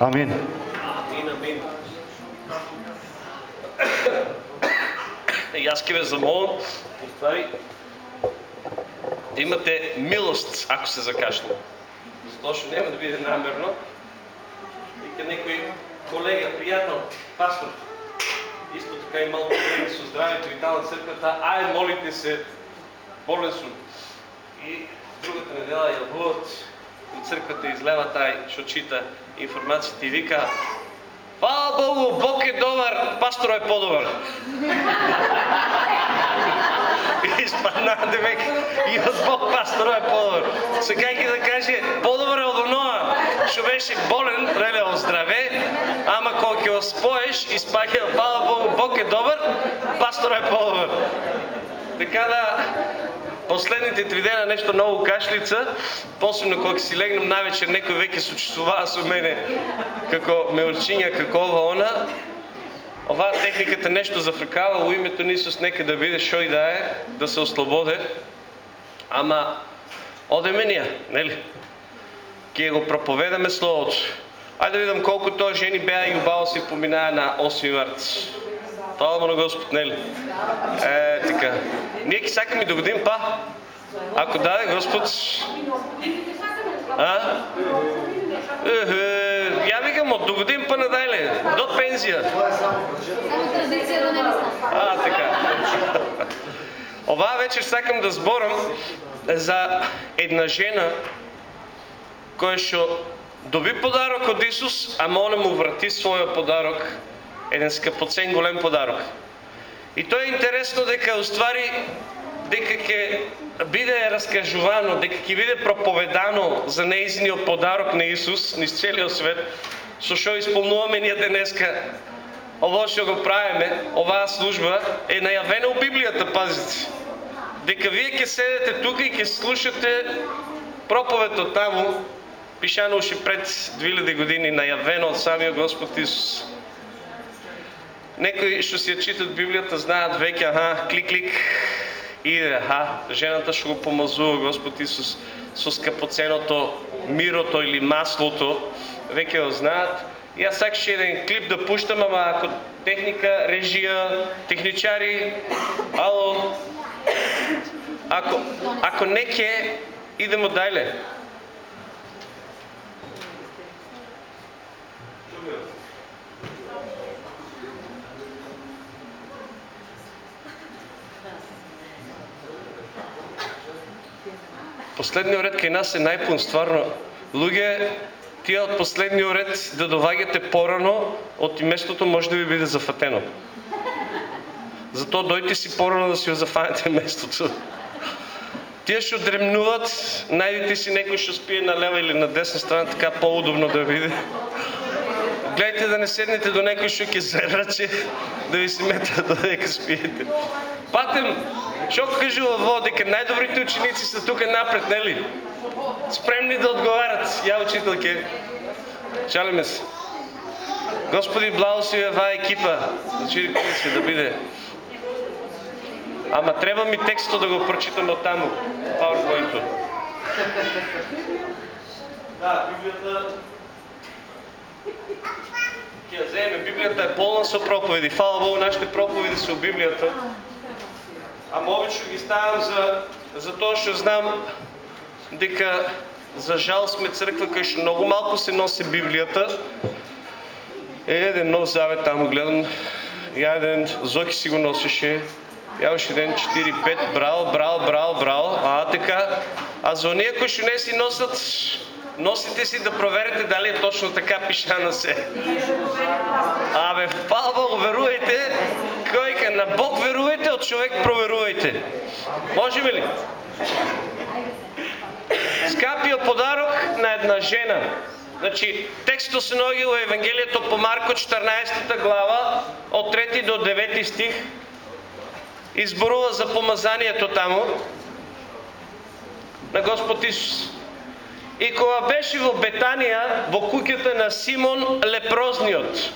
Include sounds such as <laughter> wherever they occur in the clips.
Амин. Амин, амин. Јас ќе ве замолам, ствари, да имате милост ако се закашне. Затоа што нема да биде намерно. Вика некој колега, пријател, пастор, исто така и малку проблеми со здравето и таа црквата, ај молите се, болен сум. И другата недела јавуват и црквата излева тај што чита информација ти вика Фала Богу, Бог е добар, пастор е подобар. Испадна демек и од Бог пастор е подобар. Сега ќе да каже подобар е од оноа што беше болен, реле здраве, ама кога ќе го споеш и фала Богу, Бог е добар, пастор е подобар. Така да последните три дена нешто ново кашлица, посебно кога си легнам навечер некој веќе се со мене како ме урчиња, како ова она. Оваа техниката нешто зафркава во името на Исус нека да биде шо и да е, да се ослободе. Ама оде менија, нели? Ке го проповедаме словото. Ајде да видам колку тоа жени беа и убаво се поминаа на 8 март. Слава на Господ, нели? Е, така. Ние ќе сакаме да годим па. Ако даде Господ... А? Е, ја викам од да догодин па надајле, до пензија. А, така. Оваа вечер сакам да зборам за една жена која што доби подарок од Исус, ама она му врати својот подарок еден скапоцен голем подарок. И тоа е интересно дека уствари дека ќе биде раскажувано, дека ќе биде проповедано за неизниот подарок на Исус низ целиот свет, со што исполнуваме ние денеска. Ово што го правиме, оваа служба е најавена у Библијата, пазите. Дека вие ќе седете тука и ќе слушате проповед од таму, пишано уште пред 2000 години, најавено од самиот Господ Исус. Некои што си ја читат Библијата знаат веќе, аха, клик, клик, иде, аха, жената што го помазува Господ Исус со скапоценото мирото или маслото, веќе го знаат. И јас сакаше еден клип да пуштам, ама ако техника, режија, техничари, ало, ако, ако не ке, идемо дајле. Последниот ред кај нас е најпун стварно. Луѓе, тие од последниот ред да доваѓате порано, од местото може да ви биде зафатено. Затоа дојте си порано да си го зафанете <laughs> местото. Тие што дремнуват, најдите си некој што спие на лева или на десна страна, така поудобно да види. Гледайте да не седнете до некој што ќе зараче, да ви се мета <laughs> додека спиете. Патем, Што кажува во дека најдобрите ученици се тука напред, нели? Спремни да одговарат. Ја учителке. Шалиме се. Господи, благослови оваа екипа. Значи, се да биде. Ама треба ми текстот да го прочитам од таму. PowerPoint-то. Да, Библијата ќе земе. Библијата е полна со проповеди. Фала Богу, нашите проповеди се у Библијата. Ама обично ги ставам за, за тоа што знам дека за жал сме црква кај што многу малку се носи Библијата. Е, еден нов завет таму гледам, ја еден Зоки си го носеше, ја уште ден 4-5, брал, брал, брал, брал. а така. А за оние кои што не си носат, носите си да проверите дали е точно така пишано се. Абе, фала Богу, верувајте, на Бог верувајте, од човек проверувајте. Можеме ли? Скапиот подарок на една жена. Значи, текстот се наоѓа во Евангелието по Марко 14 глава, од 3 до 9 стих. Изборува за помазанието таму на Господ Исус. И кога беше во Бетанија, во куќата на Симон лепрозниот,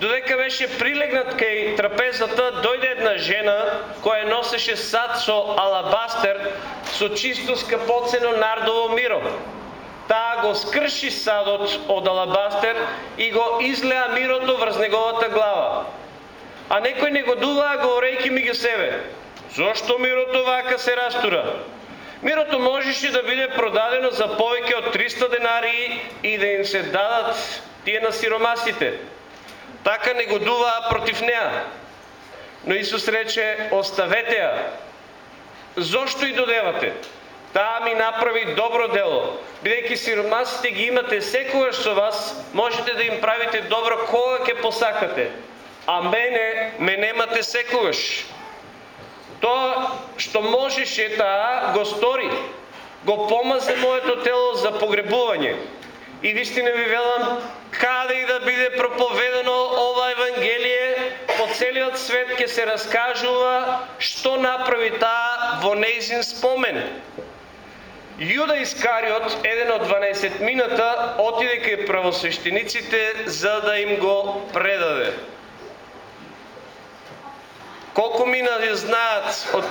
додека беше прилегнат кај трапезата, дојде една жена која носеше сад со алабастер со чисто скапоцено нардово миро. Таа го скрши садот од алабастер и го излеа мирото врз неговата глава. А некој негодуваа говорејќи меѓу себе. Зошто мирото вака се растура? Мирото можеше да биде продадено за повеќе од 300 денари и да им се дадат тие на сиромасите. Така негодуваа против неа. Но Исус рече, оставете ја. Зошто и додевате? Таа ми направи добро дело. Бидејќи сиромасите ги имате секогаш со вас, можете да им правите добро кога ќе посакате. А мене ме немате секогаш. Тоа што можеше таа го стори. Го помазе моето тело за погребување. И вистина ви велам, каде и да биде проповедено ова Евангелие, по целиот свет ќе се раскажува што направи таа во нејзин спомен. Јуда Искариот, еден од 12 мината, отиде кај правосвещениците за да им го предаде. Колку мина ја знаат од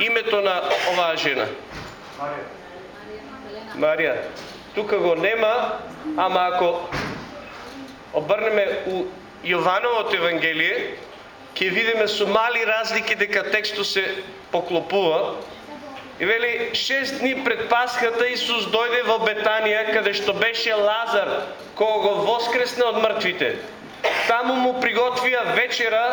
името на оваа жена? Марија. Марија. Тука го нема, ама ако обрнеме у Јовановото Евангелие, ќе видиме со мали разлики дека текстот се поклопува. И вели, шест дни пред Пасхата Исус дојде во Бетанија, каде што беше Лазар, кога го воскресна од мртвите. Таму му приготвија вечера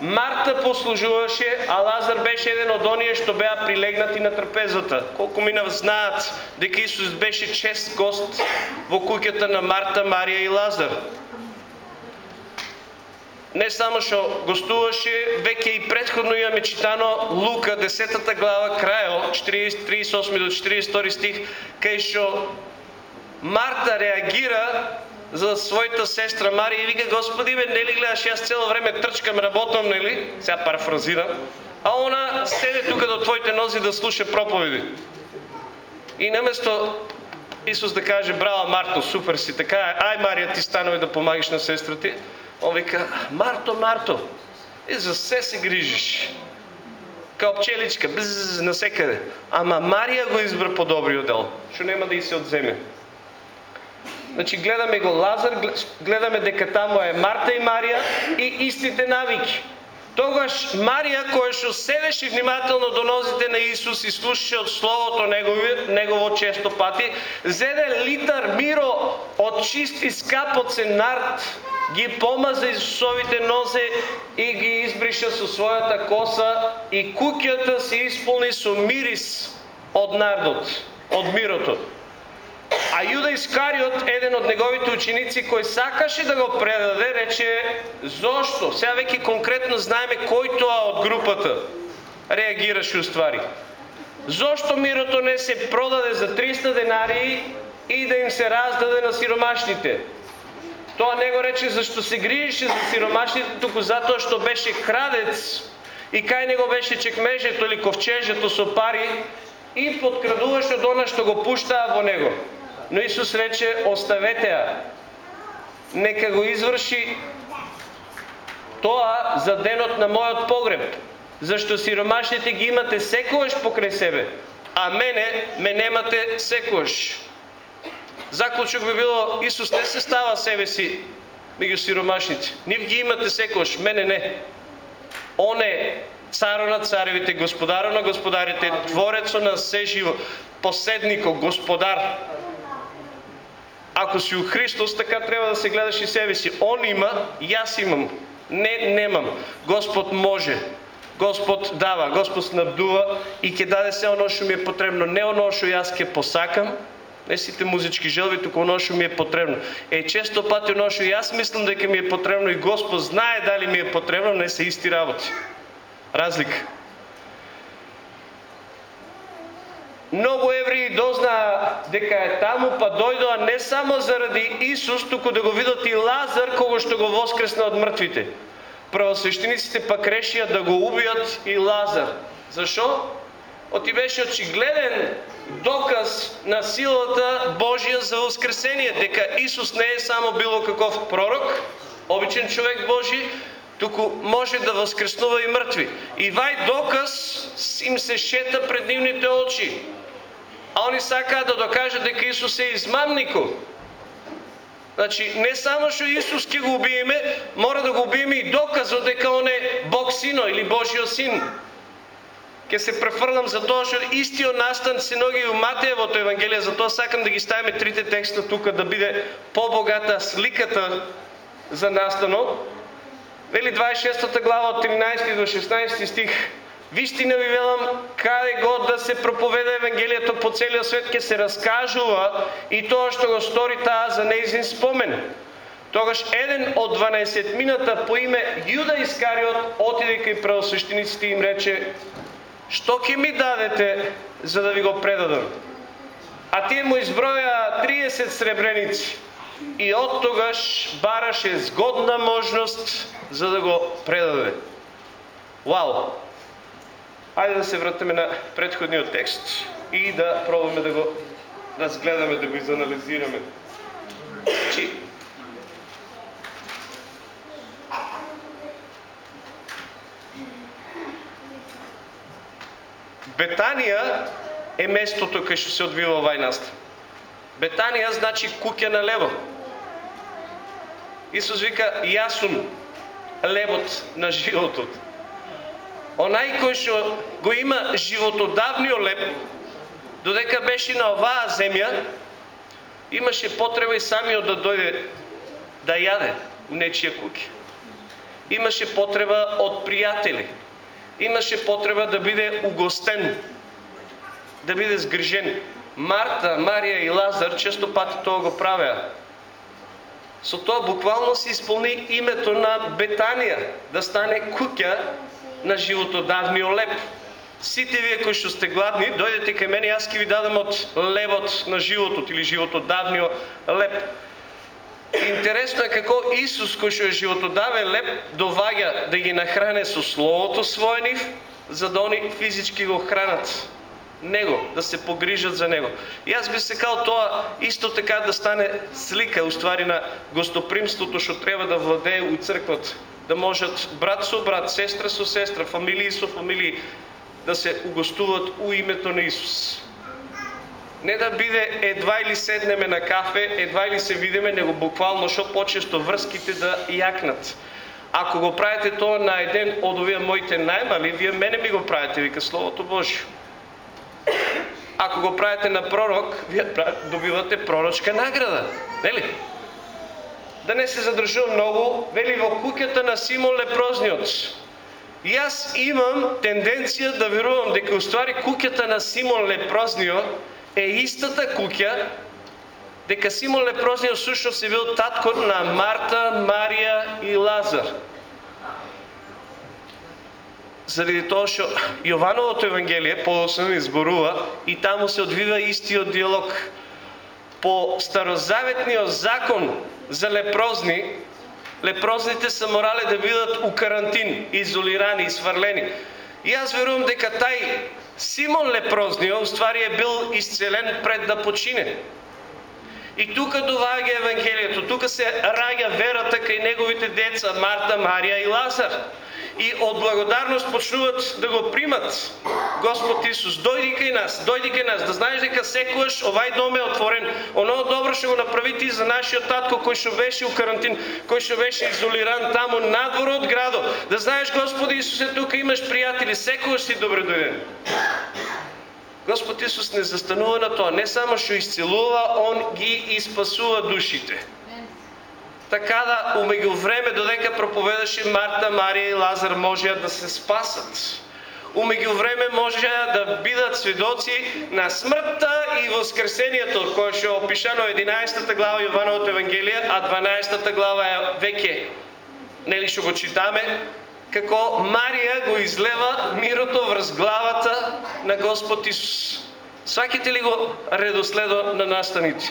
Марта послужуваше, а Лазар беше еден од оние што беа прилегнати на трпезата. Колку минав знаат дека Исус беше чест гост во куќата на Марта, Марија и Лазар. Не само што гостуваше, веќе и предходно имаме читано Лука, 10 глава, крајо, 38 до 42 стих, кај што Марта реагира за својата сестра Марија и вика Господи бе нели гледаш јас цело време трчкам работам нели? Сега парафразирам а она седе тука до твоите нози да слуша проповеди. И наместо Исус да каже браво Марто супер си така ај Марија ти станови да помагаш на сестра ти он вика Марто Марто и за се се грижиш. Као пчеличка бз насекаде. Ама Марија го избра по добриот дел што нема да и се одземе Значи гледаме го Лазар, гледаме дека таму е Марта и Марија и истите навики. Тогаш Марија која што седеше внимателно до нозите на Исус и слушаше од словото негови, негово често пати, зеде литар миро од чисти скапоцен нарт, ги помаза Исусовите нозе и ги избриша со својата коса и куќата се исполни со мирис од нардот, од мирото. А Јуда Искариот, еден од неговите ученици кој сакаше да го предаде, рече зошто? Сега веќе конкретно знаеме кој тоа од групата реагираше уствари. Зошто мирото не се продаде за 300 денари и да им се раздаде на сиромашните? Тоа не го рече зашто се грижеше за сиромашните, туку затоа што беше крадец и кај него беше чекмежето или ковчежето со пари и подкрадуваше од она што го пуштаа во него. Но Исус рече, оставете ја. Нека го изврши тоа за денот на мојот погреб. Зашто сиромашните ги имате секојаш покрај себе, а мене ме немате секојаш. Заклучок би било, Исус не се става себе си меѓу сиромашните. Нив ги имате секојаш, мене не. Он е царо на царевите, господаро на господарите, творецо на се живо, поседнико, господар. Ако си у Христос, така треба да се гледаш и себе си. Он има, јас имам. Не, немам. Господ може. Господ дава, Господ снабдува и ќе даде се оно што ми е потребно. Не оно што јас ќе посакам, не сите музички желби, туку оно што ми е потребно. Е, често пати оно што јас мислам дека ми е потребно и Господ знае дали ми е потребно, не се исти работи. Разлика. Многу евреи дознаа дека е таму, па дојдоа не само заради Исус, туку да го видат и Лазар, кого што го воскресна од мртвите. Правосвещениците пак решија да го убијат и Лазар. Зашо? Оти беше очигледен доказ на силата Божија за воскресение, дека Исус не е само било каков пророк, обичен човек Божи, туку може да воскреснува и мртви. И вај доказ им се шета пред нивните очи. А они сакаат да докажат дека Исус е измамникот. Значи, не само што Исус ќе го убиеме, мора да го убиеме и доказот дека он е Бог Сино или Божиот Син. Ке се префрлам за тоа што истиот настан се ноги у Матеевото Евангелие, затоа сакам да ги ставиме трите текста тука да биде побогата сликата за настанот. Вели 26 глава од 13 до 16 стих. Вистина ви велам, каде год да се проповеда Евангелието по целиот свет ќе се раскажува и тоа што го стори таа за неизин спомен. Тогаш еден од 12 мината по име Јуда Искариот отиде кај правосвещениците и им рече Што ќе ми дадете за да ви го предадам? А тие му изброја 30 сребреници и од тогаш бараше згодна можност за да го предаде. Вау! Ајде да се вратиме на предходниот текст и да пробаме да го разгледаме, да го изанализираме. Чи, Бетанија е местото кај што се одвива овај настан. Бетанија значи куќа на лево. Исус вика, јас сум левот на животот. Онај кој што го има животодавниот леп, додека беше на оваа земја, имаше потреба и самиот да дојде да јаде у нечија куќа. Имаше потреба од пријатели. Имаше потреба да биде угостен, да биде сгрижен. Марта, Марија и Лазар често пати тоа го правеа. Со тоа буквално се исполни името на Бетанија, да стане куќа на животодавниот леп. Сите вие кои што сте гладни, дојдете кај мене, јас ќе ви дадам од левот на животот или животодавниот леп. Интересно е како Исус кој што е животодавен леп доваѓа да ги нахране со словото свое нив, за да они физички го хранат него, да се погрижат за него. И би сакал тоа исто така да стане слика уствари на гостопримството што треба да владее у црквата да можат брат со брат, сестра со сестра, фамилии со фамилии да се угостуваат у името на Исус. Не да биде едва или седнеме на кафе, едва или се видиме, него буквално што почесто врските да јакнат. Ако го правите тоа на еден од овие моите најмали, вие мене ми го правите, вика Словото Божие. Ако го правите на пророк, вие добивате пророчка награда. Нели? Да не се задржувам многу, вели во куќата на Симон Лепрозниот. Јас имам тенденција да верувам дека уствари куќата на Симон Лепрозниот е истата куќа, дека Симон Лепрозниот сушност е бил татко на Марта, Марија и Лазар. Заради тоа што Јовановото Евангелие подоцна изборува и таму се одвива истиот диалог по старозаветниот закон за лепрозни, лепрозните се морале да бидат у карантин, изолирани и. И аз верувам дека тај Симон Лепрозниот ствари е бил исцелен пред да почине. И тука доваѓа Евангелието, тука се раѓа верата кај неговите деца Марта, Марија и Лазар и од благодарност почнуваат да го примат Господ Исус. Дојди кај нас, дојди кај нас, да знаеш дека секогаш овај дом е отворен. Оно добро што го направи ти за нашиот татко кој што беше у карантин, кој што беше изолиран таму надвор од градот. Да знаеш Господи Исусе тука имаш пријатели, секогаш си добре дојден. Господ Исус не застанува на тоа, не само што исцелува, Он ги испасува душите така да умеѓу време додека проповедаше Марта, Марија и Лазар можеа да се спасат. Умеѓу време можеа да бидат сведоци на смртта и воскресението, кое што е опишано 11 глава Јовановото Евангелие, а 12 глава е веќе нели што го читаме, како Марија го излева мирото врз главата на Господ Исус. Сваките ли го редоследо на настаните?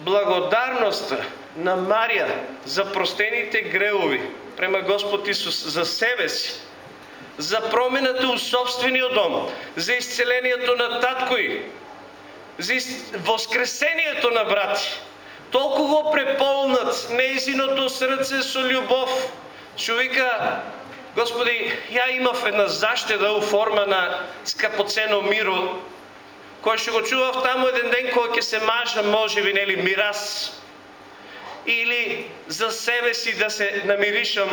Благодарноста на Марија за простените греови према Господ Исус за себе си, за промената у собствениот дом, за исцелението на таткој, за воскресението на брати. Толку го преполнат неизиното срце со љубов, што вика, Господи, ја имав една заштеда у форма на скапоцено миро, кој што го чував таму еден ден кога ќе се мажа, може би, нели, мирас, или за себе си да се намиришам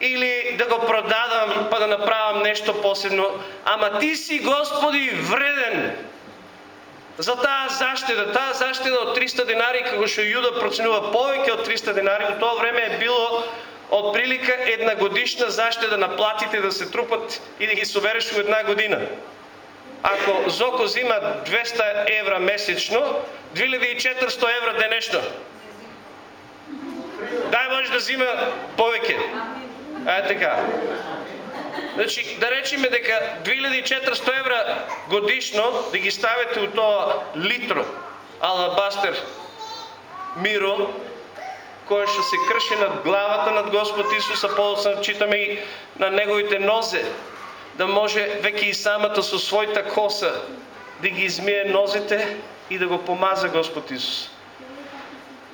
или да го продадам па да направам нешто посебно, ама ти си Господи вреден за таа заштеда. Таа заштеда од 300 денари, како што Јуда проценува повеќе од 300 денари, во тоа време е било од прилика една годишна заштеда на платите да се трупат и да ги совереш во една година. Ако Зоко зима 200 евра месечно, 2400 евра денешно. Дај може да зима повеќе. Ајде така. Значи, да речеме дека 2400 евра годишно да ги ставите у тоа литро алабастер миро, кој што се крши над главата над Господ Исуса, полосно читаме и на неговите нозе, да може веќе и самата со својата коса да ги измие нозите и да го помаза Господ Исус.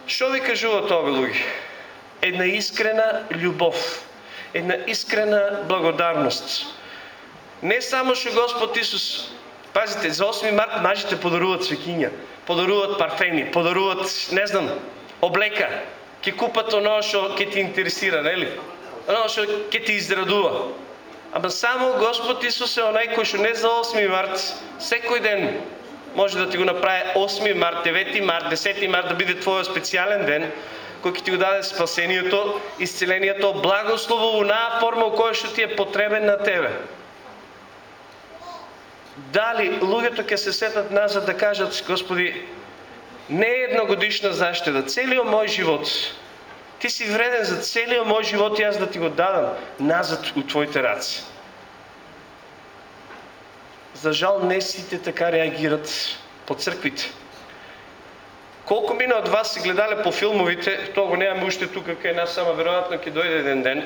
Што ви кажуваат овие луѓе? Една искрена љубов една искрена благодарност. Не само што Господ Исус, пазите, за 8 март мажите подаруваат свекиња, подаруваат парфеми, подаруваат, не знам, облека, ќе купат оно што ќе ти интересира, нели? Оно што ќе ти израдува. Ама само Господ Исус е онај кој што не за 8 март, секој ден може да ти го направи 8 март, 9 март, 10 март да биде твојот специјален ден, кој ќе ти го даде спасението, исцелението, благослово во форма која што ти е потребен на тебе. Дали луѓето ќе се сетат назад да кажат, Господи, не е едногодишна заштеда, целиот мој живот, ти си вреден за целиот мој живот и аз да ти го дадам назад у твоите раци. За жал не сите така реагират по црквите. Колку мина од вас се гледале по филмовите, тоа го немаме уште тука кај нас, само веројатно ќе дојде еден ден.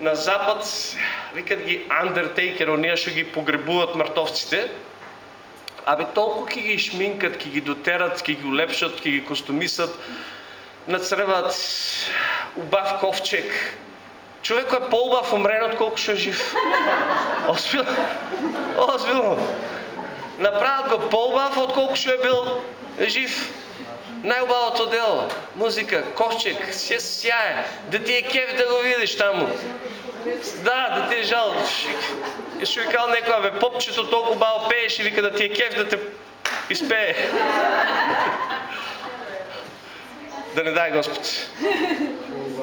На запад викат ги Undertaker, оние што ги погребуваат мртовците. Абе толку ќе ги шминкат, ќе ги дотерат, ќе ги улепшат, ќе ги костумисат, нацреват убав ковчег. Човекот е поубав умрен од колку што жив. Озбилно. Озбилно. Направат го поубав од колку што е бил жив. Најубавото дело, музика, ковчег, се сјае, да ти е кеф да го видиш таму. Да, да ти е жал. Што ви кал некоја, бе, попчето толку бао пееш и вика да ти е кеф да те испее да не дай Господ.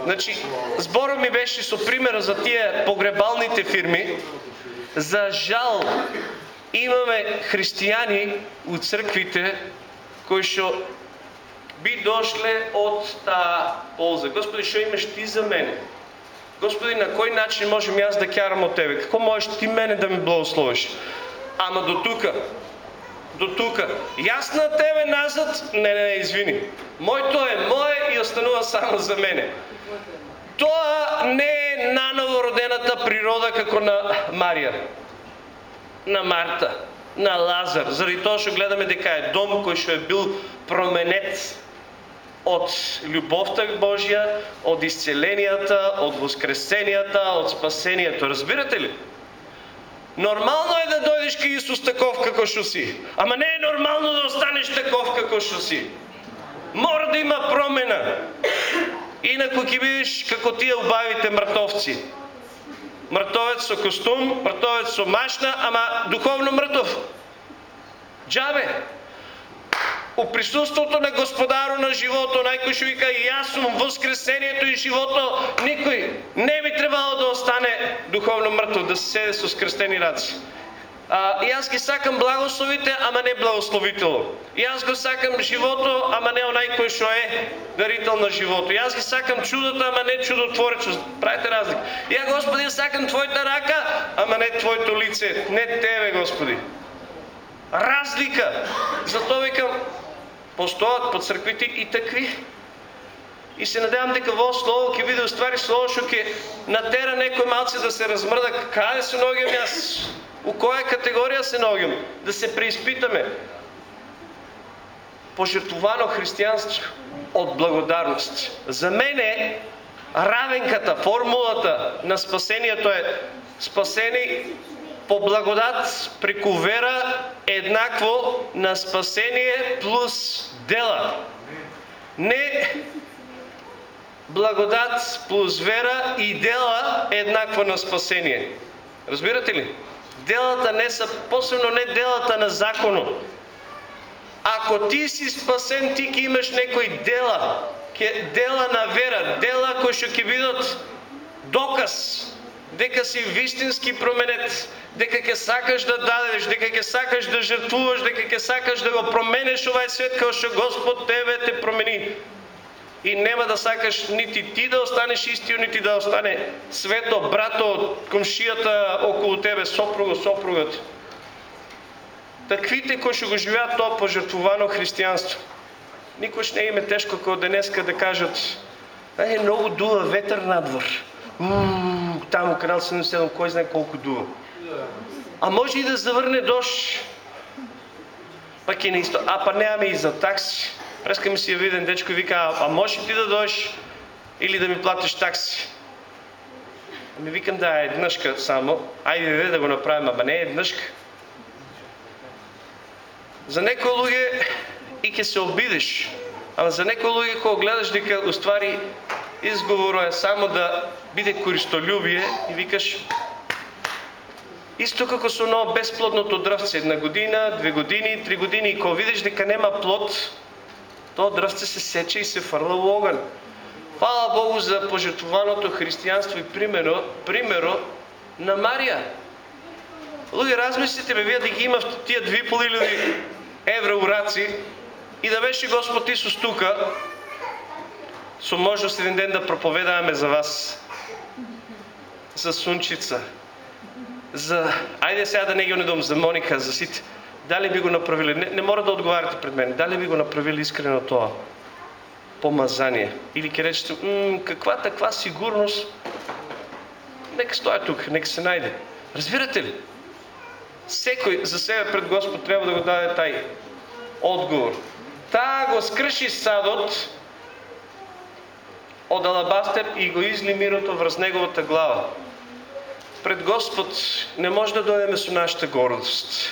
Значи, зборот ми беше со пример за тие погребалните фирми. За жал, имаме христијани у црквите кои што би дошле од таа полза. Господи, што имаш ти за мене? Господи, на кој начин можем јас да кјарам од Тебе? Како можеш ти мене да ми благословиш? Ама до тука. До тука. Јас на Тебе назад? Не, не, не, извини. Моето е мое и останува само за мене. Тоа не е наново родената природа како на Марија, на Марта, на Лазар, заради тоа што гледаме дека е дом кој што е бил променет од љубовта Божја, од исцеленијата, од воскресенијата, од спасението. Разбирате ли? Нормално е да дојдеш кај Исус таков како што си, ама не е нормално да останеш таков како што си. Мора да има промена. Инаку ќе бидеш како тие убавите мртовци. Мртовец со костум, мртовец со машна, ама духовно мртов. Джабе у присуството на Господаро на живото, најкој што вика јас сум воскресението и живото, никој не би требало да остане духовно мртов, да се седе со скрстени раци. А, јас ги сакам благословите, ама не благословитело. Јас го сакам живото, ама не онај кој што е дарител на живото. Јас ги сакам чудото, ама не чудотворецот. Правите разлика. ја Господи сакам твојата рака, ама не твоето лице, не тебе Господи. Разлика. Затоа викам постојат по црквите и такви. И се надевам дека во слово ќе биде уствари слово што ќе натера некој малце да се размрда каде се ногим јас, у која категорија се ногим, да се преиспитаме. Пожертвувано христијанство од благодарност. За мене равенката, формулата на спасението е спасени по благодат преку вера еднакво на спасение плюс дела. Не Благодат плюс вера и дела еднакво на спасение. Разбирате ли? Делата не са, посебно не делата на законот. Ако ти си спасен, ти ќе имаш некои дела, ке дела на вера, дела кои што ќе бидат доказ дека си вистински променет, дека ќе сакаш да дадеш, дека ќе сакаш да жртвуваш, дека ќе сакаш да го променеш овај свет како што Господ тебе те промени. И нема да сакаш нити ти да останеш истиот, нити да остане свето, брато, комшијата околу тебе, сопруго, сопругот таквите кои што го живеат тоа пожртвувано христијанство. Никош не им е тешко како денеска да кажат е, многу дува ветер надвор. Ммм, таму канал 77, кој знае колку дува. А може и да заврне дошт. Пак е неисто. А па немаме и за такси. Преска ми си ја виден дечко и вика, а, може ти да дош, или да ми платиш такси? Ми викам да е еднашка само. Ајде да го направим, ама не е еднашка. За некои луѓе и ќе се обидеш, ама за некои луѓе кога гледаш дека уствари изговорот е само да биде користолюбие и викаш Исто како со оно бесплодното дрвце, една година, две години, три години, и кога видиш дека нема плод, тоа дрвце се сече и се фрла во оган. Фала Богу за пожертвуваното христијанство и примеро, примеро на Марија. Луѓе, размислите ме, вие да ги имавте тие две евро евра ураци и да беше Господ Исус тука, со можност еден ден да проповедаваме за вас, за Сунчица, за... Ајде сега да не ги онедом, за Моника, за сите. Дали би го направили? Не, не мора да одговарате пред мене. Дали би го направили искрено тоа? Помазание. Или ќе речете, каква таква сигурност? Нека стоја тук, нека се најде. Разбирате ли? Секој за себе пред Господ треба да го даде тај одговор. Таа го скрши садот од алабастер и го изли мирото врз неговата глава. Пред Господ не може да дојдеме со нашата гордост,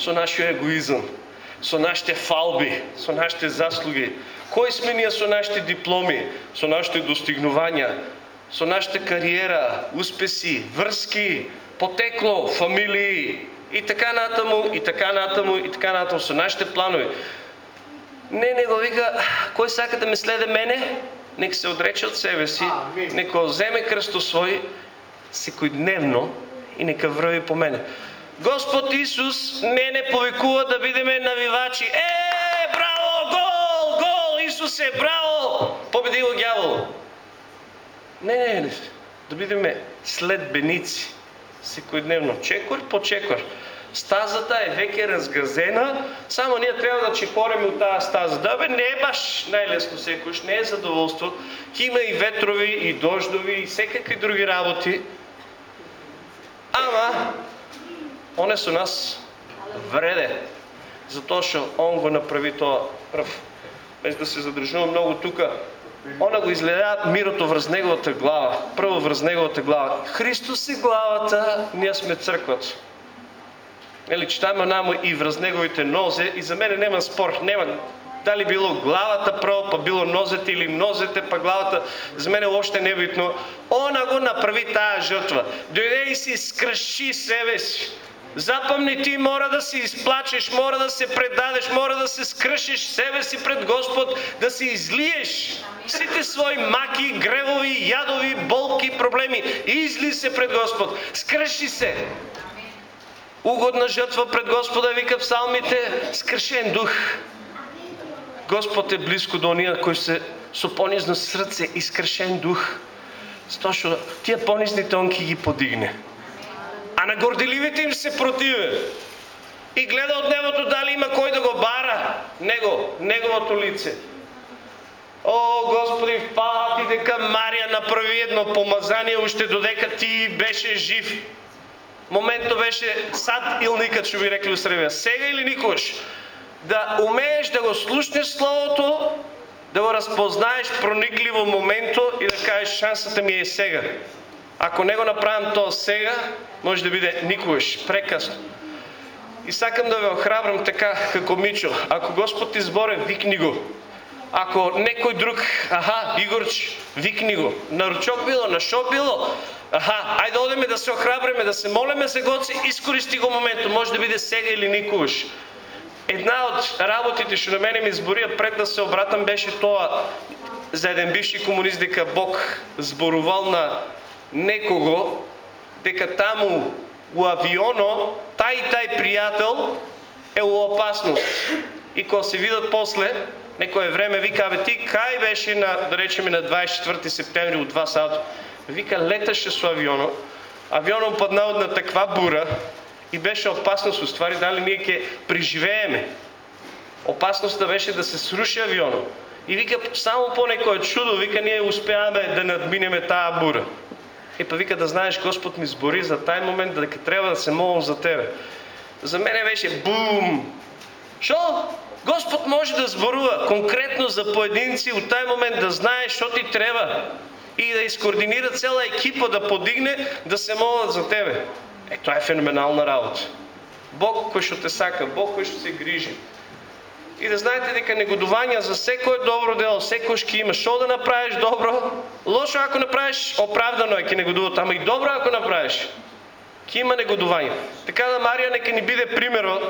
со нашиот егоизам, со нашите фалби, со нашите заслуги. Кои сме ние со нашите дипломи, со нашите достигнувања, со нашата кариера, успеси, врски, потекло, фамилии и така натаму, и така натаму, и така натаму со нашите планови. Не, него вика, кој сака да ме следе мене, нека се отрече од себе си, нека земе крсто свој секојдневно и нека врви по мене. Господ Исус мене не повикува да бидеме навивачи. Е, браво, гол, гол, Исусе, браво, победил ѓавол. Не, не, не, да бидеме следбеници секојдневно, чекор по чекор. Стазата е веќе разгазена, само ние треба да чипореме од таа стаза. Да бе, не е баш најлесно секојш, не е задоволство. Има и ветрови, и дождови, и секакви други работи. Ама, оне со нас вреде, затоа што он го направи тоа прв. Без да се задржувам многу тука, Она го изгледа мирото врз неговата глава. Прво врз неговата глава. Христос е главата, ние сме црквата. Ели читаме намо и врз неговите нозе и за мене нема спор, нема дали било главата прво, па било нозете или нозете, па главата, за мене още не битно. Она го направи таа жртва. Дојде и си скрши себе си. Запомни, ти мора да се исплачеш, мора да се предадеш, мора да се скршиш себе си пред Господ, да се излиеш сите свои маки, гревови, јадови, болки, проблеми. Изли се пред Господ, скрши се. Угодна жртва пред Господа, вика псалмите, скршен дух. Господ е близко до оние кои се со понизно срце и скршен дух. Стошо, Тие понизните он ги подигне а на горделивите им се противе. И гледа од небото дали има кој да го бара него, неговото лице. О, Господи, фала ти дека Марија направи едно помазание уште додека ти беше жив. Моментот беше сад или никад што би рекли у Сребија. Сега или никош. Да умееш да го слушнеш Словото, да го разпознаеш проникливо моменто и да кажеш шансата ми е сега. Ако не го направам тоа сега, може да биде никош, прекасно. И сакам да ве охрабрам така како Мичо. Ако Господ ти зборе, викни го. Ако некој друг, аха, Игорч, викни го. На ручок било, на шо било. Аха, ајде одиме да се охрабриме, да се молеме за Гоце, искористи го моментот, може да биде сега или никогаш. Една од работите што на мене ми зборија пред да се обратам беше тоа за еден бивши комунист дека Бог зборувал на некого дека таму у авионо тај и тај пријател е у опасност. И кога се видат после, некое време вика, абе ти кај беше на, да речеме на 24 септември у 2 сата, вика леташе со авионо, авионот паднал на таква бура и беше опасност, уствари дали ние ќе преживееме. Опасноста да беше да се сруши авионот. И вика, само по некое чудо, вика, ние успеаме да надминеме таа бура. И па вика, да знаеш, Господ ми збори за тај момент, дека треба да се молам за тебе. За мене беше бум! Шо? Господ може да зборува конкретно за поединци у тај момент да знае што ти треба и да искоординира цела екипа да подигне да се молат за тебе. Е, тоа е феноменална работа. Бог кој што те сака, Бог кој што се грижи. И да знаете дека негодување за секое добро дело, секој ќе има што да направиш добро, лошо ако направиш оправдано е ќе негодува, ама и добро ако направиш, ќе има негодување. Така да Марија нека ни биде примерот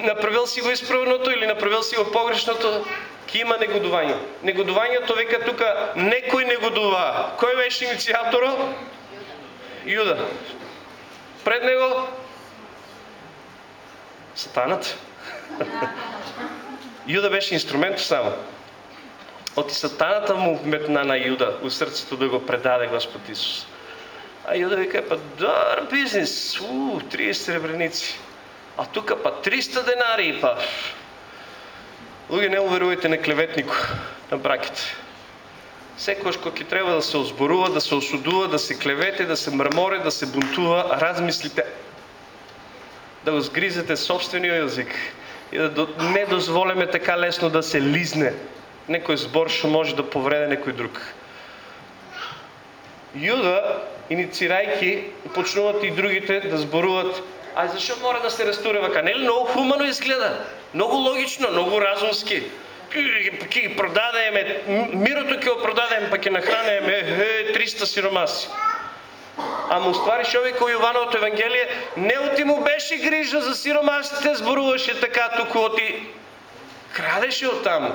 направил си го исправното или направил си го погрешното, ќе има негодување. Негодувањето века тука некој негодува. Кој беше иницијаторот? Јуда. Пред него Сатанат. <laughs> Јуда беше инструмент само. Оти сатаната му метна на Јуда у срцето да го предаде Господ Исус. А Јуда вика, па дар бизнес, у, 30 сребреници. А тука па 300 денари, па... Луѓе, не уверувајте на клеветникот на браките. Секојаш кој ќе треба да се озборува, да се осудува, да се клевете, да се мрморе, да се бунтува, размислите да го сгризете собствениот јазик и да не дозволиме така лесно да се лизне некој збор што може да повреде некој друг. Јуда, иницирајќи, почнуваат и другите да зборуваат А зашо мора да се растуре вака? Нели много хумано изгледа? Многу логично, многу разумски. Ке ги продадеме, мирото ќе го продадеме, па ќе нахранеме 300 сиромаси. Ама уствари човек кој Јовановото Евангелие не оти му беше грижа за сиромасите, зборуваше така туку оти крадеше од таму.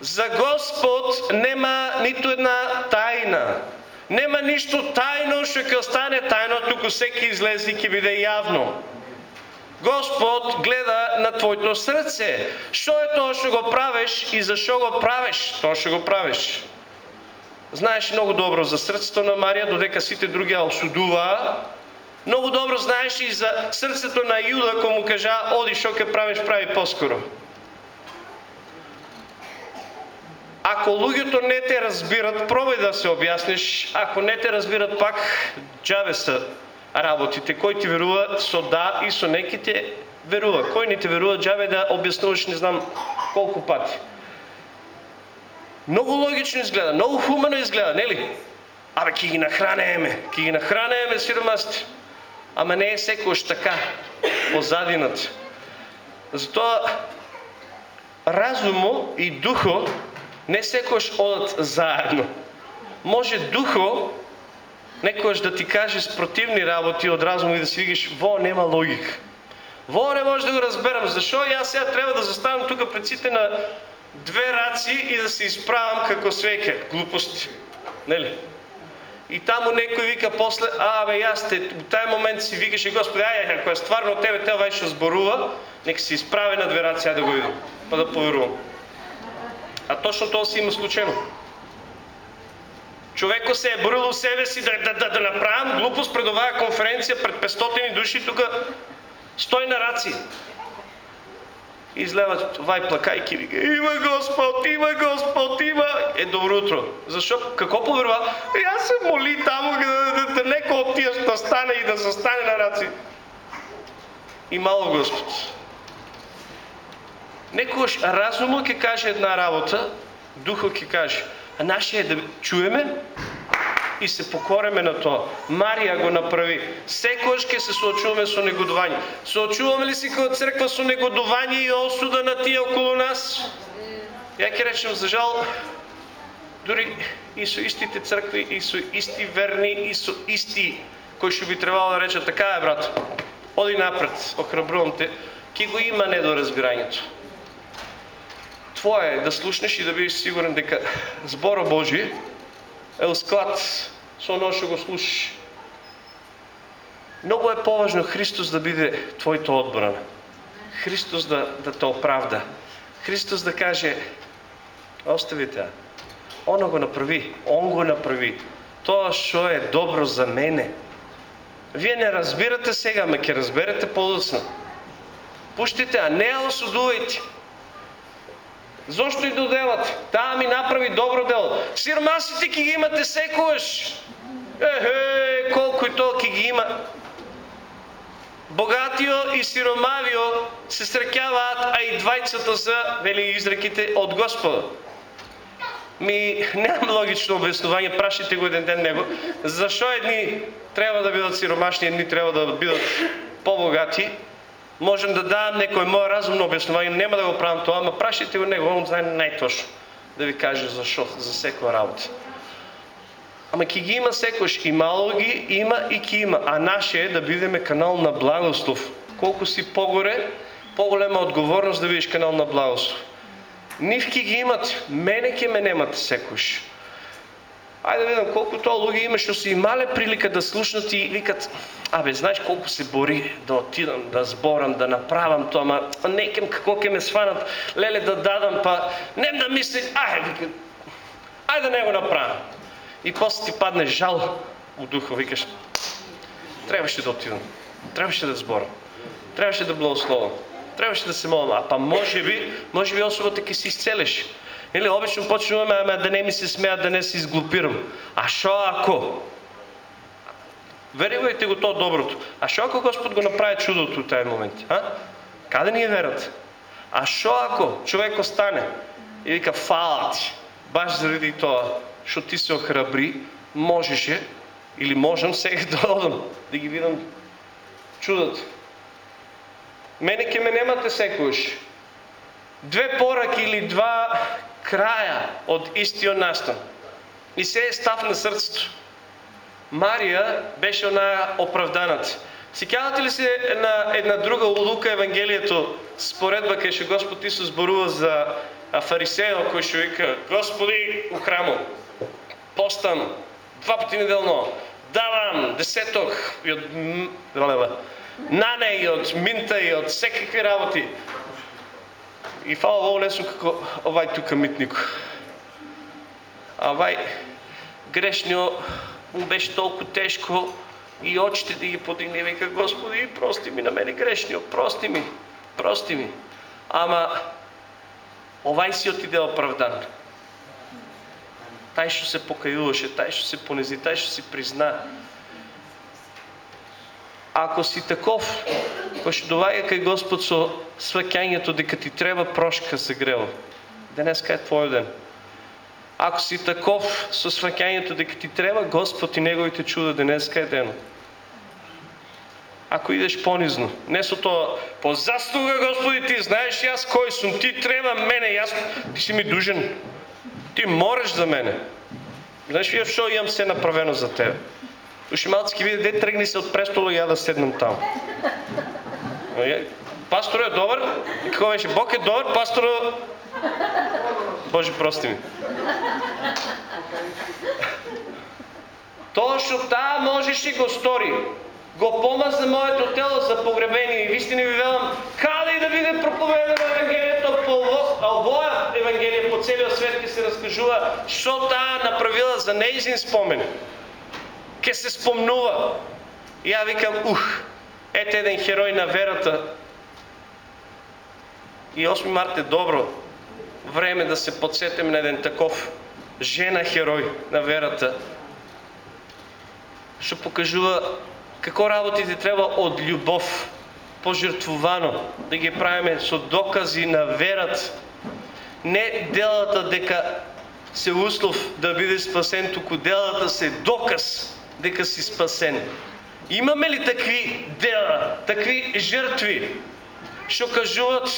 За Господ нема ниту една тајна. Нема ништо тајно што ќе остане тајно, туку секи излезе и ќе биде јавно. Господ гледа на твоето срце. Што е тоа што го правиш и за што го правиш тоа што го правиш. Знаеш многу добро за срцето на Марија, додека сите други ја осудуваа. Многу добро знаеш и за срцето на Јуда, кога му кажа, оди што ќе правиш, прави поскоро. Ако луѓето не те разбират, пробај да се објасниш. Ако не те разбират, пак джаве се работите. Кој ти верува со да и со неки те верува. Кој не ти верува, џабе да објаснуваш не знам колку пати. Многу логично изгледа, многу хумано изгледа, нели? Абе, ќе ги нахранеме, ќе ги нахранеме сиромасти. Ама не е секојаш така, позадината. Затоа разумо и духо не секојаш одат заедно. Може духо некојаш да ти каже спротивни работи од разум и да си видиш, во нема логика. Во не може да го разберам, зашо јас сега треба да заставам тука пред сите на две раци и да се исправам како свеќе. Глупости. Нели? И таму некој вика после, а бе јас те, у тај момент си викаше Господи, ај, ако е стварно тебе те вај што зборува, нека се исправи на две раци, да го видам, па да поверувам. А точно тоа се има случено. Човеко се е борил у себе си да, да, да, да направам глупост пред оваа конференција пред 500 души тука стои на раци. Излеват вај плакајки вика има Господ, има Господ, има. Е добро утро. Зашо како поверва Јас се моли таму да, да, да, да некој од тие да стане и да застане на раци. И мало Господ. Некојаш разумот ќе каже една работа, духот ќе каже. А наше е да чуеме и се покореме на тоа. Марија го направи. Секојаш ќе се соочуваме со негодување. Соочуваме ли се како црква со негодување и осуда на тие околу нас? Ја ќе речем за жал, дури и со истите цркви, и со исти верни, и со исти кои што би требало да речат така е брат. Оди напред, охрабрувам те, ќе го има недоразбирањето. Твое е да слушнеш и да бидеш сигурен дека зборот Божи е у склад со оно што го слушаш. Многу е поважно Христос да биде твојто одбрана. Христос да, да те оправда. Христос да каже, оставите, оно го направи, он го направи. Тоа што е добро за мене. Вие не разбирате сега, ме ќе разберете подоцна. Пуштите, а не ја осудувајте. Зошто и доделат? Таа ми направи добро дело. Сирмасите ќе ги имате секојаш. Ехе, колку и тоа ќе ги има. Богатио и сиромавио се среќаваат, а и двајцата се, вели изреките, од Господа. Ми немам логично обяснување, прашите го еден ден него, зашо едни треба да бидат сиромашни, едни треба да бидат побогати, можем да дам некој мој разумно објаснување, нема да го правам тоа, ама прашите го него, он знае најтошно да ви каже за што за секоја работа. Ама ќе ги има секојш, и мало ги има и ќе има, а наше е да бидеме канал на благослов. Колку си погоре, поголема одговорност да бидеш канал на благослов. Нив ќе ги имат, мене ќе ме немате секојш. Ајде да видам колку тоа луѓе има што се имале прилика да слушнат и викат, абе, знаеш колку се бори да отидам, да зборам, да направам тоа, ма некем како ке ме сванат, леле да дадам, па нем да мисли, ајде, вика, ајде да не го направам. И после ти падне жал у духа, викаш, требаше да отидам, требаше да зборам, требаше да благословам, требаше да се молам, а па може би, може би особата ќе се исцелиш. Или обично почнуваме, ама да не ми се смеат да не се изглупирам. А шо ако? Верувајте го то доброто. А шо ако Господ го направи чудото у тај момент? А? Каде ни е верат? А шо ако човек остане и вика фала ти, баш заради тоа, што ти се охрабри, можеше или можам сега да одам, да ги видам чудото. Мене ке ме немате секојаш. Две пораки или два краја од истиот настан. И се е став на срцето. Марија беше она оправданата. Сикјавате ли се на една друга улука Евангелието споредба кај што Господ Исус зборува за фарисео кој што вика Господи у храмот постам два пати неделно давам десеток и од нане и од минта и од секакви работи и фала Богу сум како овај тука митник. овај грешниот му беше толку тешко и очите да ги подигне и вика Господи, прости ми на мене грешниот прости ми, прости ми. Ама овај си отиде оправдан. Тај што се покајуваше, тај што се понези, тај што се призна. Ако си таков, кој што доаѓа кај Господ со сваќањето дека ти треба прошка за грел. Денеска е твој ден. Ако си таков со сваќањето дека ти треба Господ и неговите чуда, денеска е ден. Ако идеш понизно, не со тоа, по заслуга Господи, ти знаеш јас кој сум, ти треба мене, јас, ти си ми дужен. Ти мораш за мене. Знаеш ја што имам се направено за тебе. Тушималцки биде, де тргни се од престола и ја да седнам таму. Пастор е добар, како беше? Бог е добар, пастор Боже, прости ми. Тоа што таа можеше го стори, го помаза моето тело за погребение. И вистина ви велам, каде и да биде проповедено Евангелието по овоја Евангелие по целиот свет ќе се раскажува што таа направила за неизин спомен. Ке се спомнува. И ја викам, ух, ете еден херој на верата. И 8 март е добро време да се подсетим на еден таков жена херој на верата, што покажува како работите треба од љубов, пожртвувано, да ги правиме со докази на верат, не делата дека се услов да биде спасен, туку делата се доказ дека си спасен. Имаме ли такви дела, такви жртви, што кажуваат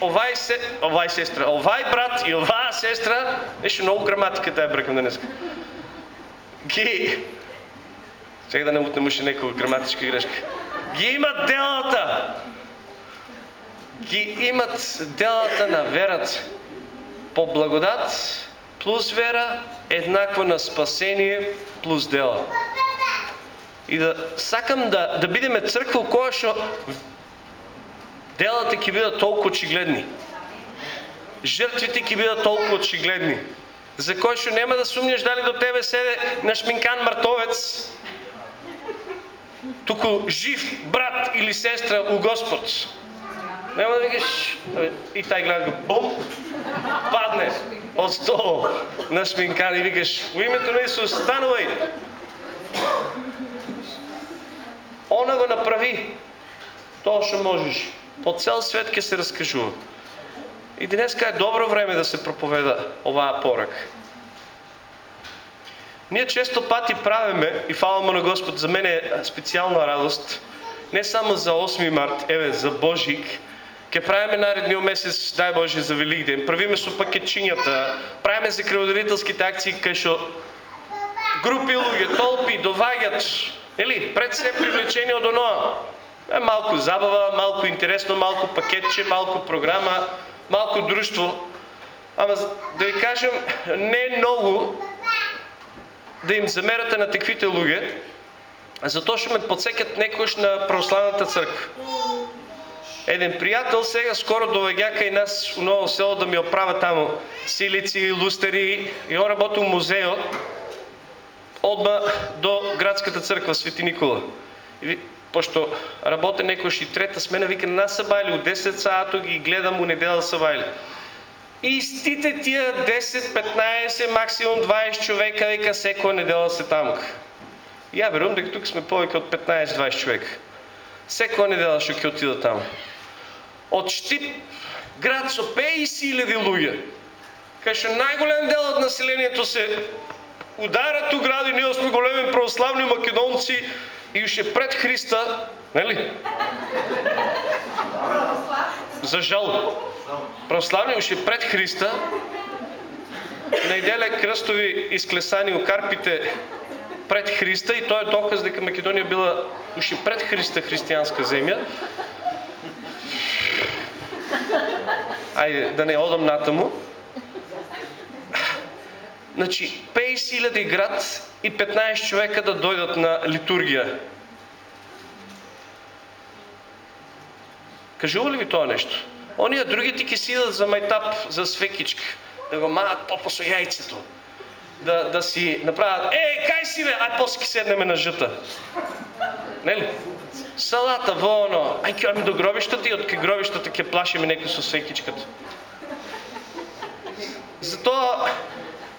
овај се, овај сестра, овај брат и оваа сестра, беше многу граматика таа бркам денеска. Ги Чекай да не утнемуше некоја граматичка грешка. Ги имат делата. Ги имат делата на верата. По благодат плюс вера еднакво на спасение плюс дела. И да сакам да да бидеме црква која што делата ќе бидат толку очигледни. Жртвите ќе бидат толку очигледни. За кој што нема да сумнеш дали до тебе седе нашминкан мартовец, туку жив брат или сестра у Господ. Нема да викаш и тај гледа го бум, падне од стол на шминкар и викаш во името на Исус станувај. Она го направи тоа што можеш. По цел свет ќе се раскажува. И денеска е добро време да се проповеда оваа порак. Ние често пати правиме, и фала на Господ, за мене е специјална радост, не само за 8 март, еве, за Божик, Ке правиме наредниот месец, дај Боже, за Великден. Правиме со пакетчињата, правиме за крводарителските акции кај што групи луѓе, толпи доваѓат, или пред се привлечени од оноа. Е малку забава, малку интересно, малку пакетче, малку програма, малку друштво. Ама да ви кажем, не многу да им замерате на таквите луѓе, затоа што ме подсекат некојаш на православната црква. Еден пријател сега скоро доаѓа кај нас у ново село да ми оправа таму силици, лустери и он работи у музеот одма до градската црква Свети Никола. И, пошто работе некојаш и трета смена, вика на нас у 10 саато ги гледам у недела сабајли. истите тие 10, 15, максимум 20 човека вика секоја недела се таму. Ја верувам дека тука сме повеќе од 15-20 човека. Секоја недела што ќе отида таму. Од Штип град со 50.000 луѓе. Кај што најголем дел од населението се удара ту град и ние сме големи православни македонци и уште пред Христа, нели? За жал православни уште пред Христа, најделе крстови исклесани у Карпите пред Христа и тоа е доказ дека Македонија била уште пред Христа христијанска земја. Ајде, да не одам натаму. Значи, 50.000 град и 15 човека да дојдат на литургија. Кажува ли ви тоа нешто? Оние другите ќе сидат за мајтап, за свекичка, да го маат попо со јајцето. Да, да си направат, е, кај си бе, ај после ќе седнеме на жута. Нели? Салата во оно, ај ќе ами до гробиштото и од ке гробиштото ќе плашиме некој со свекичката. Затоа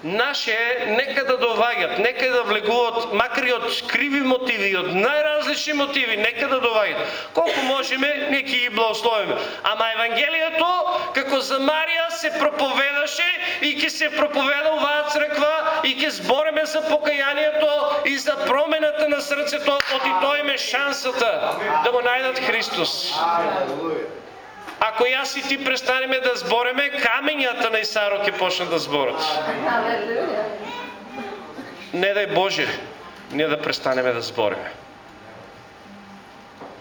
Наше е нека да доваѓат, нека да влегуваат, макар и од криви мотиви, од најразлични мотиви, нека да доваѓат. Колку можеме, нека ги благословиме. Ама Евангелието, како за Марија се проповедаше и ќе се проповеда оваа црква и ќе збореме за покаянието и за промената на срцето, оти тој име шансата да го најдат Христос. Ако јас и ти престанеме да збореме, камењата на Исаро ќе почнат да зборат. Не дај Боже, ние да престанеме да збореме.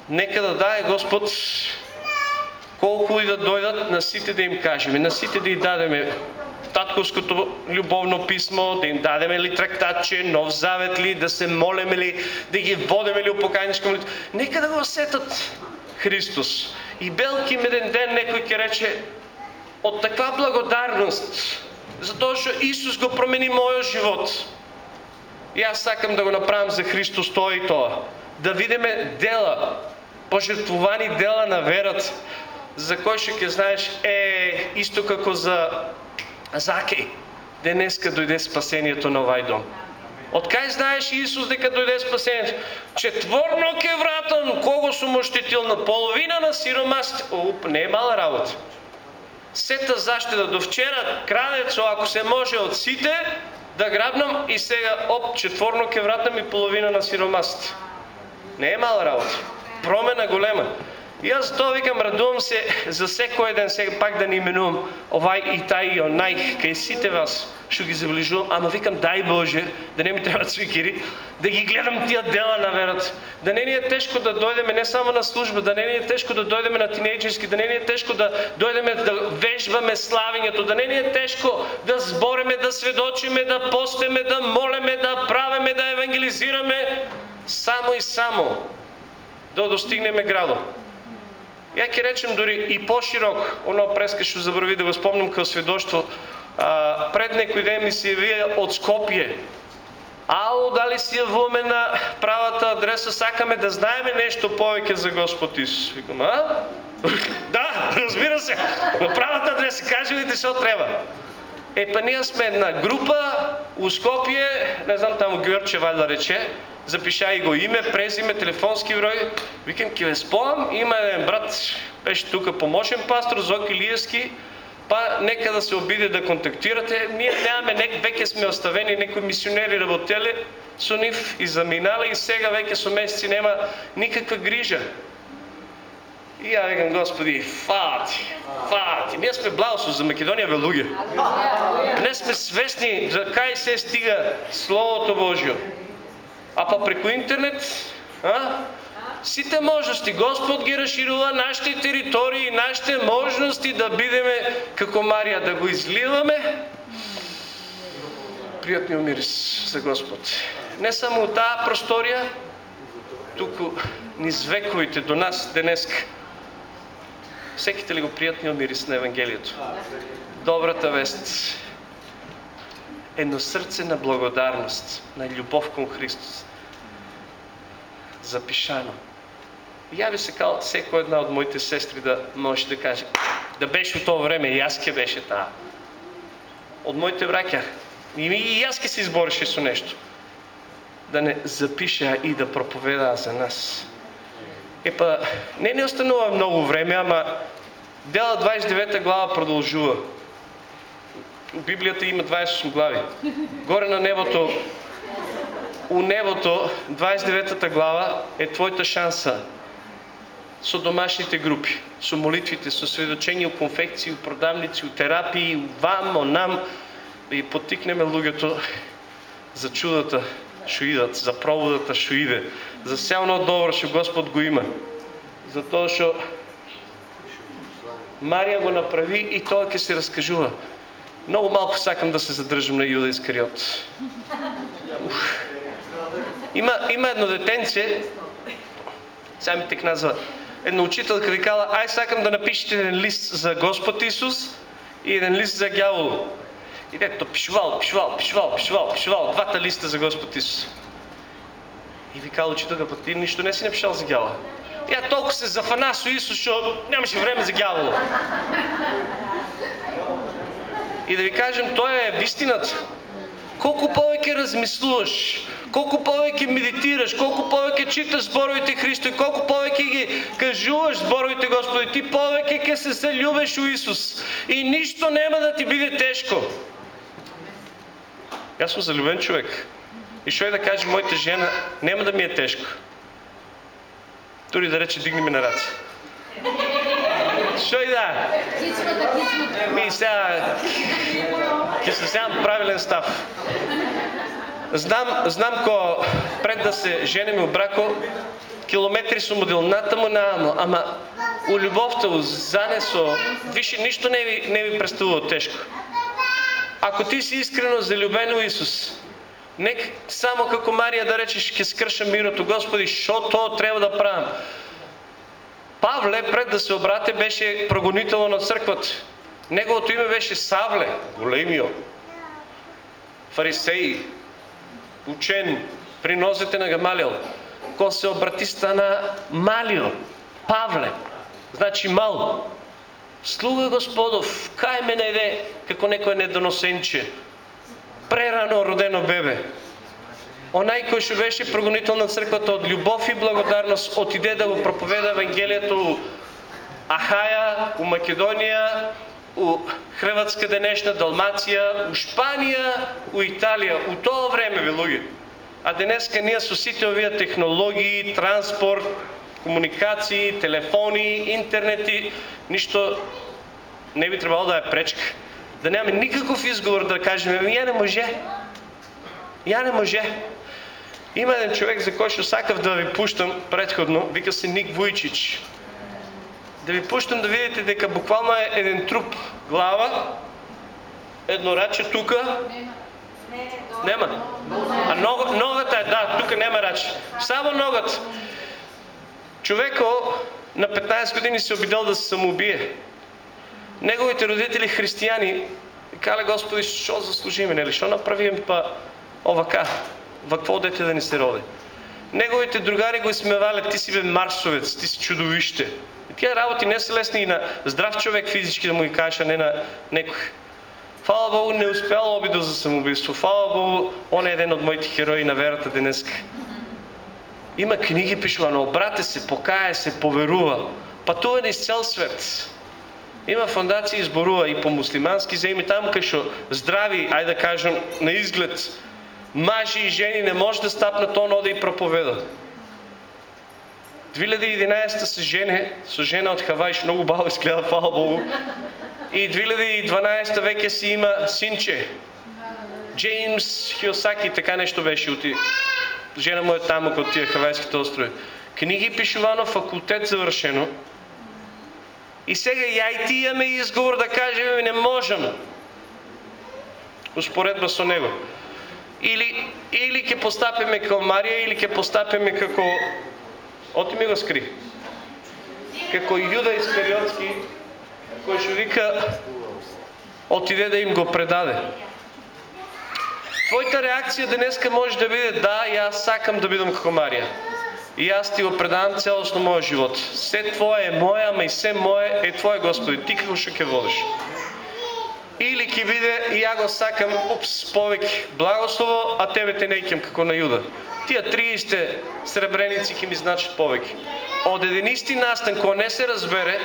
Нека да даде Господ колку и да дојдат на сите да им кажеме, на сите да им дадеме татковското љубовно писмо, да им дадеме ли трактатче, нов завет ли, да се молеме ли, да ги водеме ли упокајничка молитва. Нека да го осетат Христос. И белки еден ден некој ќе рече од таква благодарност затоа што Исус го промени мојот живот. И јас сакам да го направам за Христос тоа и тоа. Да видиме дела, пожертвувани дела на верата, за кој што ќе знаеш е исто како за Закеј. Денеска дојде спасението на овај дом. Од кај знаеш Исус дека дојде спасението? Четворно ке вратам, кого сум оштетил на половина на сиромаст. Уп, не е мала работа. Сета заштеда до вчера крадецо ако се може од сите да грабнам и сега оп четворно ке вратам и половина на сиромаст. Не е мала работа. Промена голема. Јас тоа викам, радувам се за секој ден сега пак да не именувам овај и тај и онај кај сите вас што ги заближувам, ама викам дај Боже, да не ми треба свикири, да ги гледам тие дела на верот, да не ни е тешко да дојдеме не само на служба, да не ни е тешко да дојдеме на тинејџерски, да не ни е тешко да дојдеме да вежбаме славењето, да не ни е тешко да збореме, да сведочиме, да постеме, да молеме, да правиме, да евангелизираме, само и само да достигнеме градот. Ја ќе речем дури и поширок, оно преска што забрави да го спомнам како сведоштво, а, пред некој ден ми се вие од Скопје. Ало, дали си јавуваме на правата адреса, сакаме да знаеме нешто повеќе за Господ Исус. Викам, а? <laughs> да, разбира се, на правата адреса, кажете што треба. Е, па ние сме една група у Скопје, не знам таму Георче вајда рече, запиша и го име, презиме, телефонски број. Викам, ке ве спомнам, има еден брат, беше тука помошен пастор, Зоки Лиевски, па нека да се обиде да контактирате. Ние немаме, нек веќе сме оставени, некои мисионери работеле со нив и заминале и сега веќе со месеци нема никаква грижа. И ја викам, Господи, фати, фати. Ние сме благослов за Македонија ве луѓе. Не сме свесни за кај се стига Словото Божјо. А па преку интернет, а? Сите можности Господ ги расширува нашите територии, нашите можности да бидеме како Марија да го изливаме. Пријатниот мирис за Господ. Не само таа просторија, туку низ вековите до нас денеска. Секите ли го пријатниот мирис на Евангелието? Добрата вест. Едно срце на благодарност, на љубов кон Христос запишано. Јави се кал секој една од моите сестри да може да каже, да беше у тоа време, и јас ке беше таа. Од моите враќа, И, и јас ке се избореше со нешто. Да не запишеа и да проповедаа за нас. Епа, не не останува многу време, ама дела 29 глава продолжува. Библијата има 28 глави. Горе на небото у небото, 29-та глава, е твојата шанса со домашните групи, со молитвите, со сведочење у конфекции, у продавници, у терапии, у вам, о нам, да потикнеме луѓето за чудата што идат, за проводата што иде, за се оно добро што Господ го има. За тоа што Марија го направи и тоа ќе се раскажува. Много малку сакам да се задржам на Јуда Искариот. Има, има едно детенце, сега ми тек назва, една учителка викала, ай сакам да напишете еден лист за Господ Исус и еден лист за дявол. И дето пишувал, пишувал, пишувал, пишувал, пишувал, двата листа за Господ Исус. И викала учителка, па ти нищо не си напишал за дявола. Я толку се зафана со Исус, што нямаше време за дявола. И да ви кажем, тоа е вистината. Колку повеќе размислуваш, колку повеќе медитираш, колку повеќе читаш зборовите Христо колку повеќе ги кажуваш зборовите Господи, ти повеќе ќе се заљубеш у Исус и ништо нема да ти биде тешко. Јас сум заљубен човек. И што е да каже мојата жена, нема да ми е тешко. Тури да рече дигни ме на раце. Што и да? Ми сега ќе се сеам правилен став. Знам, знам ко пред да се женеме у брако, километри сум одил натаму нааму, ама у љубовта, у занесо, више ништо не ви, не ви представува тешко. Ако ти си искрено залюбен у Исус, нек само како Марија да речеш ќе скршам мирото, Господи, што тоа треба да правам? Павле пред да се обрате беше прогонител на црквата. Неговото име беше Савле, големио. Фарисеи, учен, при нозете на Гамалиел. Ко се обрати стана Малио, Павле, значи мал. Слуга Господов, кај ме најде како некој недоносенче, прерано родено бебе. Онај кој што беше прогонител на црквата од љубов и благодарност отиде да го проповеда Евангелието у Ахаја, у Македонија, у Хрватска денешна, Далмација, у Шпанија, у Италија, у тоа време ви луѓе. А денеска ние со сите овие технологии, транспорт, комуникации, телефони, интернети, ништо не би требало да е пречка. Да немаме никаков изговор да кажеме, ја не може. Ја не може. Има еден човек за кој што сакав да ви пуштам предходно, вика се Ник Вуйчич. Да ви пуштам да видите дека буквално е еден труп глава, едно раче тука. Нема. А ног, ногата е, да, тука нема раче. Само ногата. Човеко на 15 години се обидел да се самоубие. Неговите родители християни кале Господи, што заслужиме, нели? Што направиме па овака? Во какво дете да ни се роди? Неговите другари го смевале, ти си бе марсовец, ти си чудовиште. И тие работи не се лесни и на здрав човек физички да му ги кажеш, а не на некој. Фала Богу, не успеал обидо за самоубиство. Фала Богу, он е еден од моите херои на верата денеска. Има книги пишувано, обрате се, покае се, поверува. Па Пътува из цел свет. Има фондации изборува и по муслимански земји, таму кај што здрави, ајде да кажам, на изглед, мажи и жени не може да стапнат он оде и проповеда. 2011 се жене со жена од Хавајш, многу баво изгледа, фала Богу. И 2012 веќе си има синче. Джеймс Хиосаки, така нешто беше оти. Жена му е таму кod тие Хавајските острови. Книги пишувано, факултет завршено. И сега ја и ти имаме изговор да кажеме не можам. Успоредба со него. Или, или ќе постапиме како Марија, или ќе постапиме како... Оти ми го скри. Како Јуда Искариотски, кој што вика, отиде да им го предаде. Твојата реакција денеска може да биде да, јас сакам да бидам како Марија. И јас ти го предавам целосно мојот живот. Се твое е моја, ама и се моје е твое Господи. Ти како што ќе водиш. Или ќе биде и ја го сакам, упс, повеќе благослово, а тебе те не како на Јуда. Тие 30 сребреници ќе ми значат повеќе. Од еден исти настан кој не се разбере,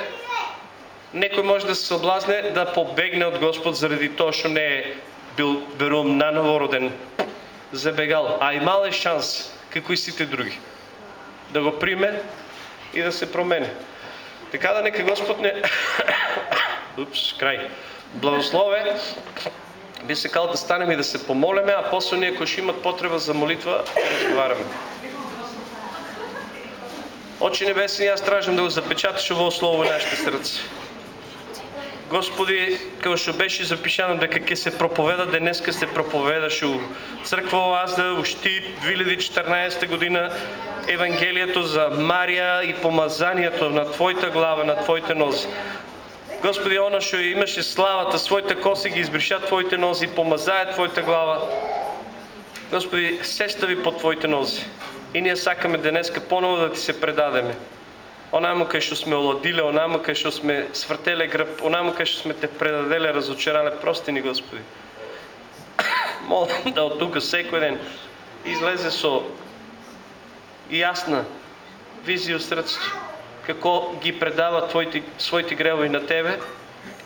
некој може да се соблазне да побегне од Господ заради тоа што не е бил берум на новороден забегал, а имал е шанс, како и сите други, да го приме и да се промени. Така да нека Господ не... <coughs> Упс, крај. Благослове, би се кал да станеме и да се помолеме, а после ние кои ще имат потреба за молитва, да разговараме. Очи небесни, аз стражам да го запечаташ ово слово в нашите срца. Господи, како што беше запишано дека ќе се проповеда денеска се проповедаше у црква Оазда ушти 2014 година Евангелието за Марија и помазанието на Твојата глава, на Твоите нози. Господи, оно што имаше славата, своите коси ги избриша Твоите нози, помазае Твојата глава. Господи, се стави под Твоите нози. И ние сакаме денеска поново да Ти се предадеме онамо кај што сме оладиле, онамо кај што сме свртеле грб, онамо кај што сме те предаделе, разочарале, прости ни Господи. <coughs> Молам да од тука секој ден излезе со јасна визија срцето, како ги предава твоите, своите гревови на Тебе,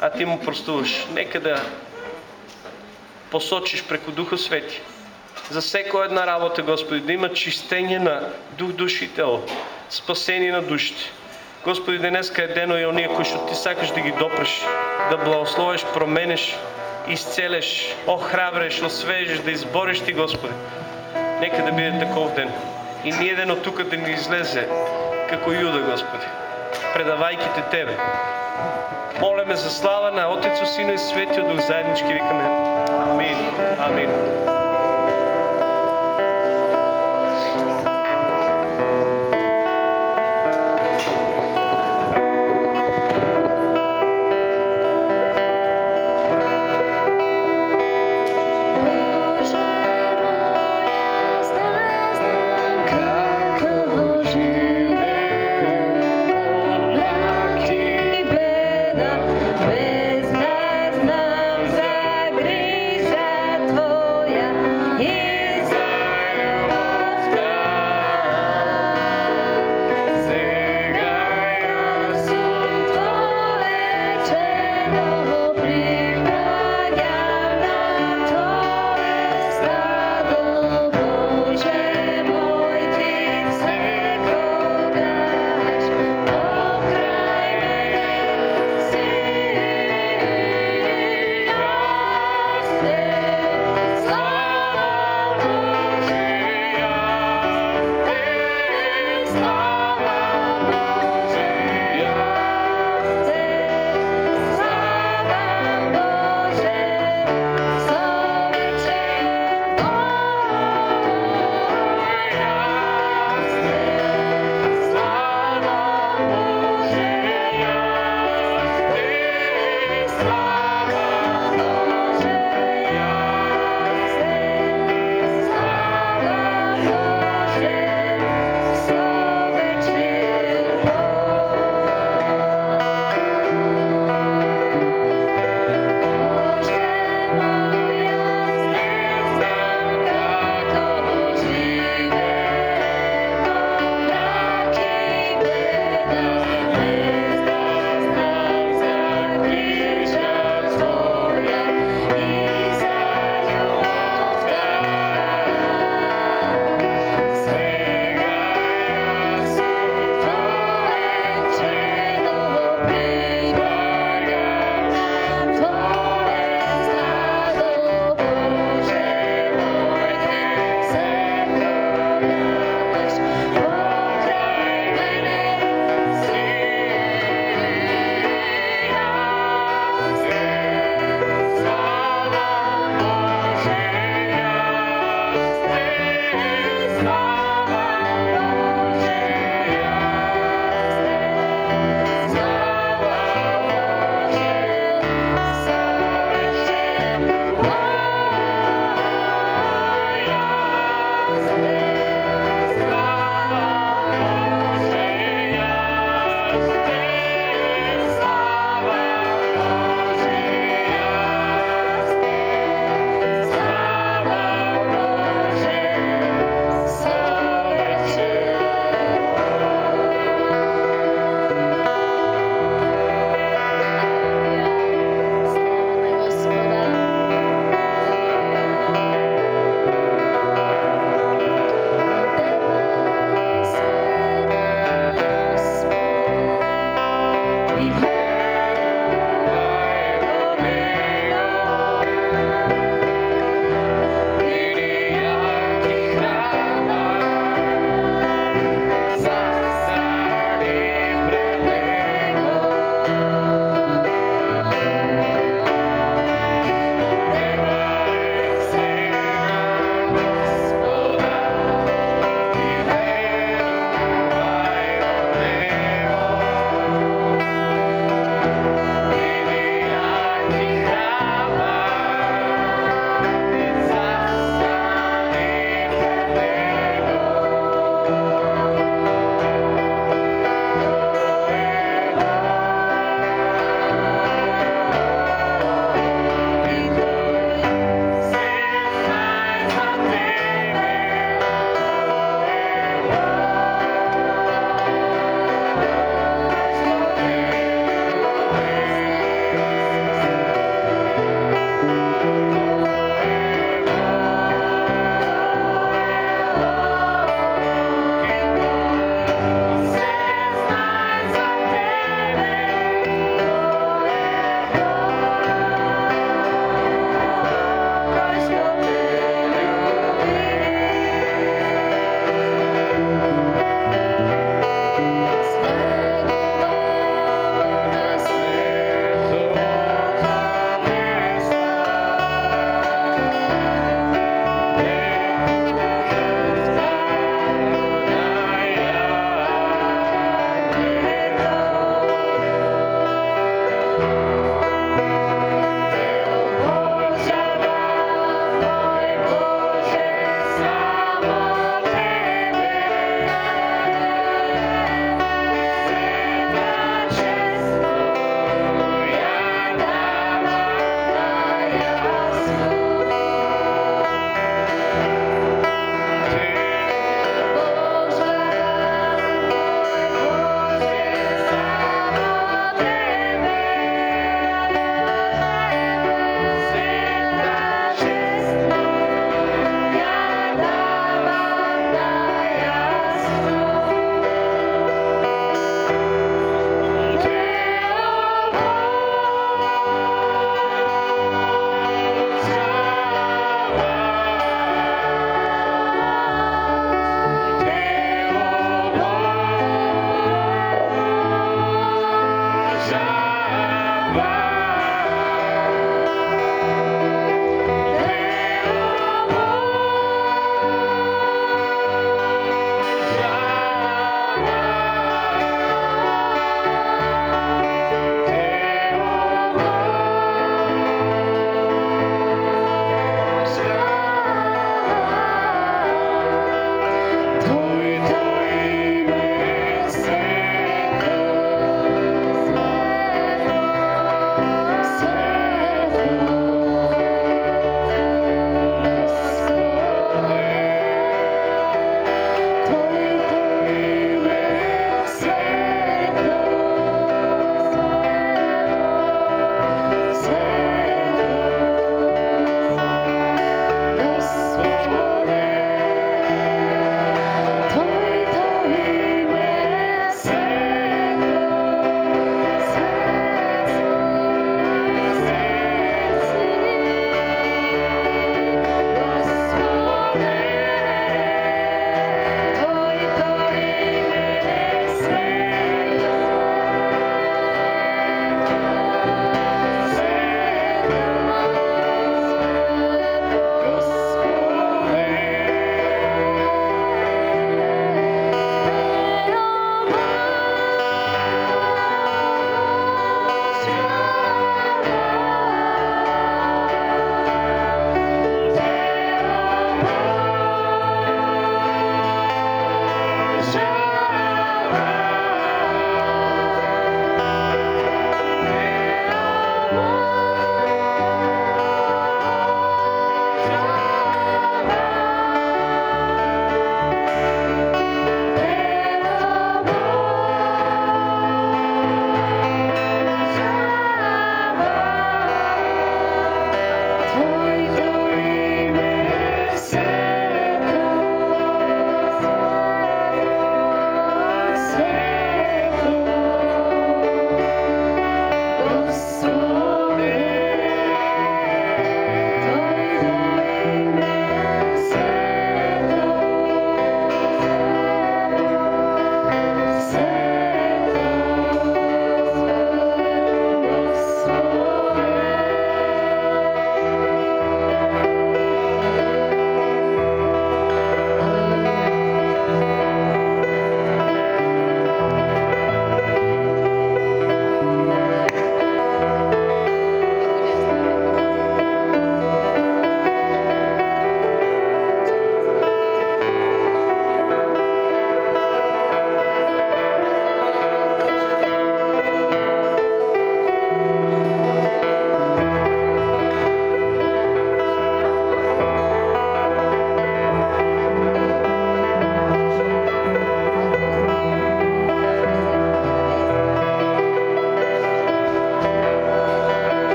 а Ти му простуваш. Нека да посочиш преку Духа Свети за секоја една работа, Господи, да има чистење на дух, души и тело, спасение на душите. Господи, денеска е дено и оние кои што Ти сакаш да ги допреш, да благословиш, променеш, исцелеш, охрабреш, освежиш, да избориш Ти, Господи. Нека да биде таков ден. И ни еден от тука да ни излезе како Јуда, Господи, предавајки Те Тебе. Молеме за слава на Отецо, Сино и Светиот Дух, заеднички викаме Амин. Амин.